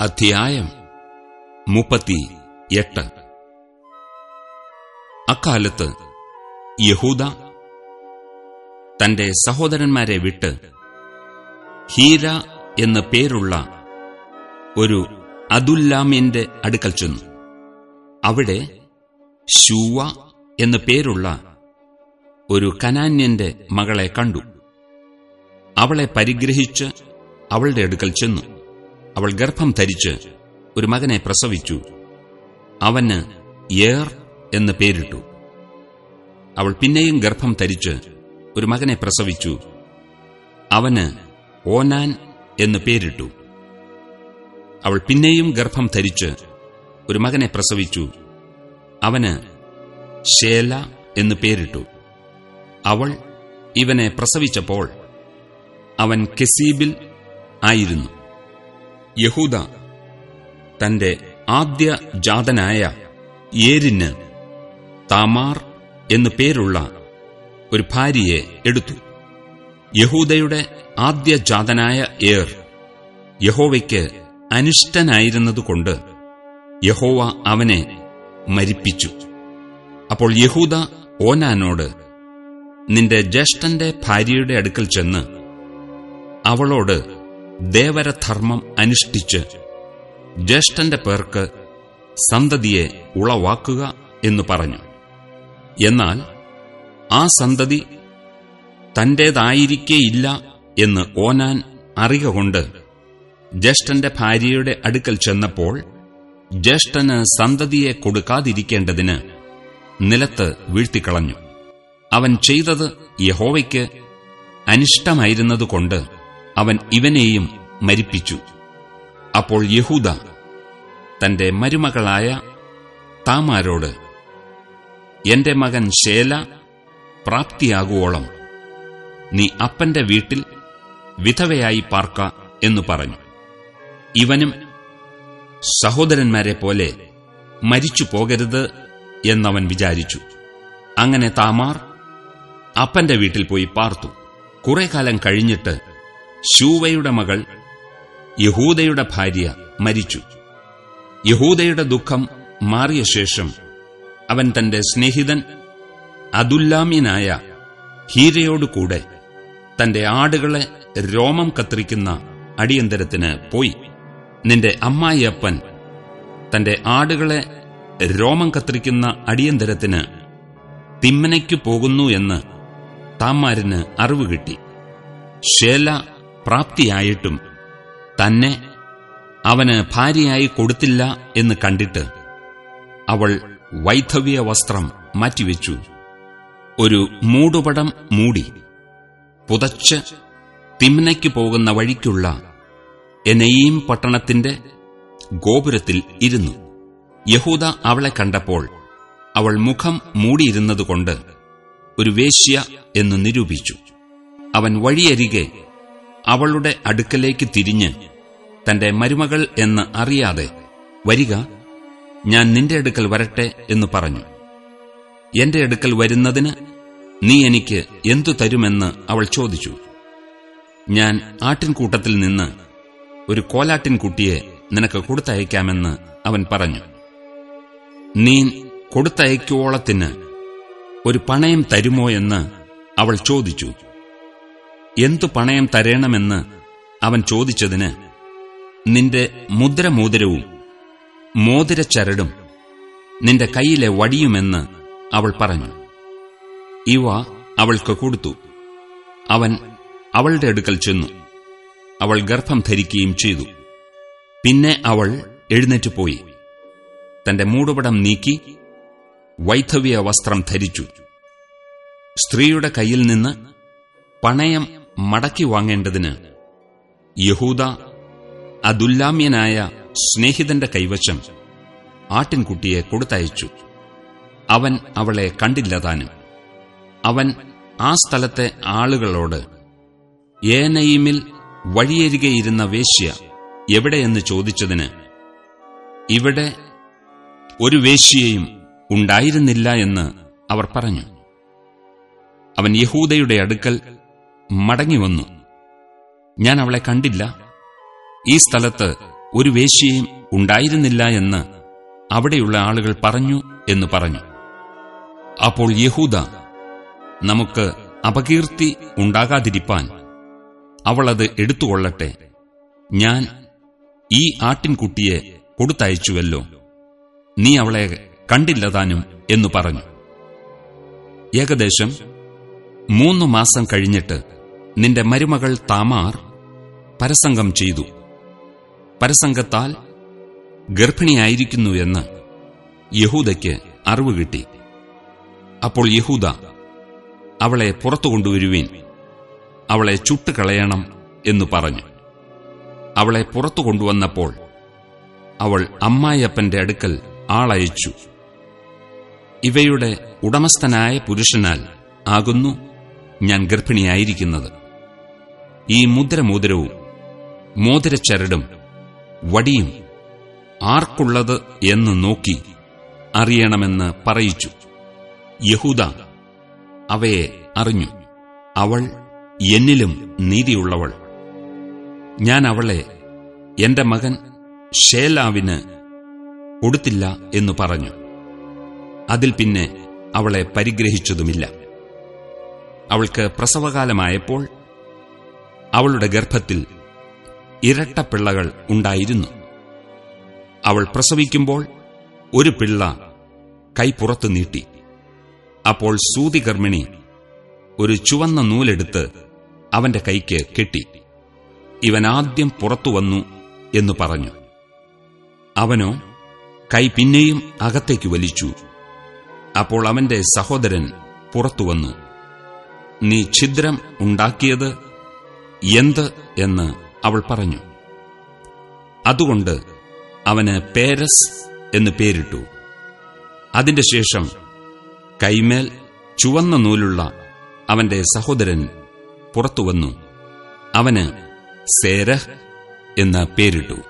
അധ്യായം മുപ്പത്തി എട്ട്. അക്കാലത്ത് യഹൂദ തന്റെ സഹോദരന്മാരെ വിട്ട് ഹീര എന്ന പേരുള്ള ഒരു അതുല്ലാമിന്റെ അടുക്കൽ ചെന്നു. അവിടെ ശൂവ എന്ന പേരുള്ള ഒരു കനാന്യന്റെ മകളെ കണ്ടു. അവളെ പരിഗ്രഹിച്ച് അവളുടെ അടുക്കൽ ചെന്നു. അവൾ ഗർഭം ധരിച്ച് ഒരു മകനെ പ്രസവിച്ചു. അവന് ഏർ എന്ന് പേരിട്ടു. അവൾ പിന്നെയും ഗർഭം ധരിച്ച് ഒരു മകനെ പ്രസവിച്ചു. അവന് ഓനാൻ എന്ന് പേരിട്ടു. അവൾ പിന്നെയും ഗർഭം ധരിച്ച് ഒരു മകനെ പ്രസവിച്ചു. അവന് ശേല എന്ന് പേരിട്ടു. അവൾ ഇവനെ പ്രസവിച്ചപ്പോൾ അവൻ കെസീബിൽ ആയിരുന്നു. യഹൂദ തന്റെ ആദ്യ ജാതനായ ഏരിന് താമാർ എന്നു പേരുള്ള ഒരു ഭാര്യയെ എടുത്തു. യഹൂദയുടെ ആദ്യ ജാതനായ ഏർ യഹോവയ്ക്ക് അനിഷ്ടനായിരുന്നതുകൊണ്ട് യഹോവ അവനെ മരിപ്പിച്ചു. അപ്പോൾ യഹൂദ ഓനാനോട് നിന്റെ ജ്യേഷ്ഠന്റെ ഭാര്യയുടെ അടുക്കൽ ചെന്ന് അവളോട് ദേവരധർമ്മം അനുഷ്ഠിച്ച് ജ്യേഷ്ഠന്റെ പേർക്ക് സന്തതിയെ ഉളവാക്കുക എന്നു പറഞ്ഞു. എന്നാൽ ആ സന്തതി തന്റേതായിരിക്കേയില്ല എന്ന് ഓനാൻ അറിക കൊണ്ട് ജ്യേഷ്ഠന്റെ ഭാര്യയുടെ അടുക്കൽ ചെന്നപ്പോൾ ജ്യേഷ്ഠന് സന്തതിയെ കൊടുക്കാതിരിക്കേണ്ടതിന് നിലത്ത് വീഴ്ത്തിക്കളഞ്ഞു. അവൻ ചെയ്തത് യഹോവയ്ക്ക് അനിഷ്ടമായിരുന്നതുകൊണ്ട് അവൻ ഇവനെയും മരിപ്പിച്ചു. അപ്പോൾ യഹൂദ തന്റെ മരുമകളായ താമാരോട് എന്റെ മകൻ ശേല പ്രാപ്തിയാകുവോളം നീ അപ്പന്റെ വീട്ടിൽ വിധവയായി പാർക്ക എന്നു പറഞ്ഞു. ഇവനും സഹോദരന്മാരെ പോലെ മരിച്ചു പോകരുത് എന്നവൻ വിചാരിച്ചു. അങ്ങനെ താമാർ അപ്പന്റെ വീട്ടിൽ പോയി പാർത്തു. കുറെ കാലം കഴിഞ്ഞിട്ട് ശൂവയുടെ മകൾ യഹൂദയുടെ ഭാര്യ മരിച്ചു. യഹൂദയുടെ ദുഃഖം മാറിയ ശേഷം അവൻ തന്റെ സ്നേഹിതൻ അതുല്ലാമ്യനായ ഹീരയോടുകൂടെ തന്റെ ആടുകളെ രോമം കത്തിരിക്കുന്ന അടിയന്തരത്തിന് പോയി. നിന്റെ അമ്മായിയപ്പൻ തന്റെ ആടുകളെ രോമം കത്തിരിക്കുന്ന അടിയന്തരത്തിന് തിമ്മനയ്ക്കു പോകുന്നു എന്ന് താമാരിന് അറിവ് കിട്ടി. ശേല പ്രാപ്തിയായിട്ടും തന്നെ അവന് ഭാര്യയായി കൊടുത്തില്ല എന്ന് കണ്ടിട്ട് അവൾ വൈധവ്യ വസ്ത്രം മാറ്റിവെച്ചു. ഒരു മൂടുപടം മൂടി പുതച്ച് തിമ്നയ്ക്ക് പോകുന്ന വഴിക്കുള്ള എനയീം പട്ടണത്തിന്റെ ഗോപുരത്തിൽ ഇരുന്നു. യഹൂദ അവളെ കണ്ടപ്പോൾ അവൾ മുഖം മൂടിയിരുന്നതുകൊണ്ട് ഒരു വേശ്യ എന്ന് നിരൂപിച്ചു. അവൻ വഴിയരികെ അവളുടെ അടുക്കലേക്ക് തിരിഞ്ഞ് തന്റെ മരുമകൾ എന്ന് അറിയാതെ വരിക ഞാൻ നിന്റെ അടുക്കൽ വരട്ടെ എന്ന് പറഞ്ഞു. എന്റെ അടുക്കൽ വരുന്നതിന് നീ എനിക്ക് എന്തു തരുമെന്ന് അവൾ ചോദിച്ചു. ഞാൻ ആട്ടിൻകൂട്ടത്തിൽ നിന്ന് ഒരു കോലാട്ടിൻകുട്ടിയെ നിനക്ക് കൊടുത്തയക്കാമെന്ന് അവൻ പറഞ്ഞു. നീ കൊടുത്തയക്കുവോളത്തിന് ഒരു പണയം തരുമോ എന്ന് അവൾ ചോദിച്ചു. എന്തു പണയം തരേണമെന്ന് അവൻ ചോദിച്ചതിന് നിന്റെ മുദ്രമോതിരവും മോതിരച്ചരടും നിന്റെ കൈയിലെ വടിയുമെന്ന് അവൾ പറഞ്ഞു. ഇവ അവൾക്ക് കൊടുത്തു. അവൻ അവളുടെ അടുക്കൽ ചെന്നു. അവൾ ഗർഭം ധരിക്കുകയും ചെയ്തു. പിന്നെ അവൾ എഴുന്നേറ്റ് പോയി. തന്റെ മൂടുപടം നീക്കി വൈധവ്യ വസ്ത്രം ധരിച്ചു. സ്ത്രീയുടെ കയ്യിൽ നിന്ന് പണയം മടക്കി വാങ്ങേണ്ടതിന് യഹൂദ അതുല്ലാമ്യനായ സ്നേഹിതന്റെ കൈവശം ആട്ടിൻകുട്ടിയെ കൊടുത്തയച്ചു. അവൻ അവളെ കണ്ടില്ലതാനും അവൻ ആ സ്ഥലത്തെ ആളുകളോട് ഏനയിമിൽ വഴിയരികെയിരുന്ന വേശ്യ എവിടെയെന്ന് ചോദിച്ചതിന് ഇവിടെ ഒരു വേശ്യയും ഉണ്ടായിരുന്നില്ല എന്ന് അവർ പറഞ്ഞു. അവൻ യഹൂദയുടെ അടുക്കൽ മടങ്ങിവന്നു. ഞാൻ അവളെ കണ്ടില്ല. ഈ സ്ഥലത്ത് ഒരു വേശ്യയും ഉണ്ടായിരുന്നില്ല എന്ന് അവിടെയുള്ള ആളുകൾ പറഞ്ഞു എന്ന് പറഞ്ഞു. അപ്പോൾ യഹൂദ നമുക്ക് അപകീർത്തി ഉണ്ടാകാതിരിപ്പാൻ അവളത് എടുത്തുകൊള്ളട്ടെ. ഞാൻ ഈ ആട്ടിൻകുട്ടിയെ കൊടുത്തയച്ചുവല്ലോ. നീ അവളെ കണ്ടില്ലതാനും എന്നു പറഞ്ഞു. ഏകദേശം മൂന്നു മാസം കഴിഞ്ഞിട്ട് നിന്റെ മരുമകൾ താമാർ പരസംഗം ചെയ്തു. പരസംഗത്താൽ ഗർഭിണിയായിരിക്കുന്നു എന്ന് യഹൂദയ്ക്ക് അറിവ് കിട്ടി. അപ്പോൾ യഹൂദ അവളെ പുറത്തു കൊണ്ടുവരുവീൻ. അവളെ ചുട്ടുകളയണം എന്നു പറഞ്ഞു. അവളെ പുറത്തു കൊണ്ടുവന്നപ്പോൾ അവൾ അമ്മായിയപ്പന്റെ അടുക്കൽ ആളയച്ചു. ഇവയുടെ ഉടമസ്ഥനായ പുരുഷനാൽ ആകുന്നു ഞാൻ ഗർഭിണിയായിരിക്കുന്നത്. ഈ മുദ്രമോതിരവും മോതിരച്ചരടും വടിയും ആർക്കുള്ളത് എന്ന് നോക്കി അറിയണമെന്ന് പറയിച്ചു. യഹൂദ അവയെ അറിഞ്ഞു. അവൾ എന്നിലും നീതിയുള്ളവൾ. ഞാൻ അവളെ എന്റെ മകൻ ഷേലാവിന് കൊടുത്തില്ല എന്നു പറഞ്ഞു. അതിൽ പിന്നെ അവളെ പരിഗ്രഹിച്ചതുമില്ല. അവൾക്ക് പ്രസവകാലമായപ്പോൾ അവളുടെ ഗർഭത്തിൽ ഇരട്ട പിള്ളകൾ ഉണ്ടായിരുന്നു. അവൾ പ്രസവിക്കുമ്പോൾ ഒരു പിള്ള കൈ പുറത്തു നീട്ടി. അപ്പോൾ സൂതികർമ്മിണി ഒരു ചുവന്ന നൂലെടുത്ത് അവന്റെ കൈക്ക് കെട്ടി. ഇവൻ ആദ്യം പുറത്തു വന്നു എന്നു പറഞ്ഞു. അവനോ കൈ പിന്നെയും അകത്തേക്ക് വലിച്ചു. അപ്പോൾ അവന്റെ സഹോദരൻ പുറത്തു വന്നു. നീ ഛിദ്രം ഉണ്ടാക്കിയത് എന്ത് എന്ന് അവൾ പറഞ്ഞു. അതുകൊണ്ട് അവന് പേരസ് എന്ന് പേരിട്ടു. അതിന്റെ ശേഷം കൈമേൽ ചുവന്ന നൂലുള്ള അവന്റെ സഹോദരൻ പുറത്തുവന്നു. അവന് സേരഹ് എന്ന് പേരിട്ടു.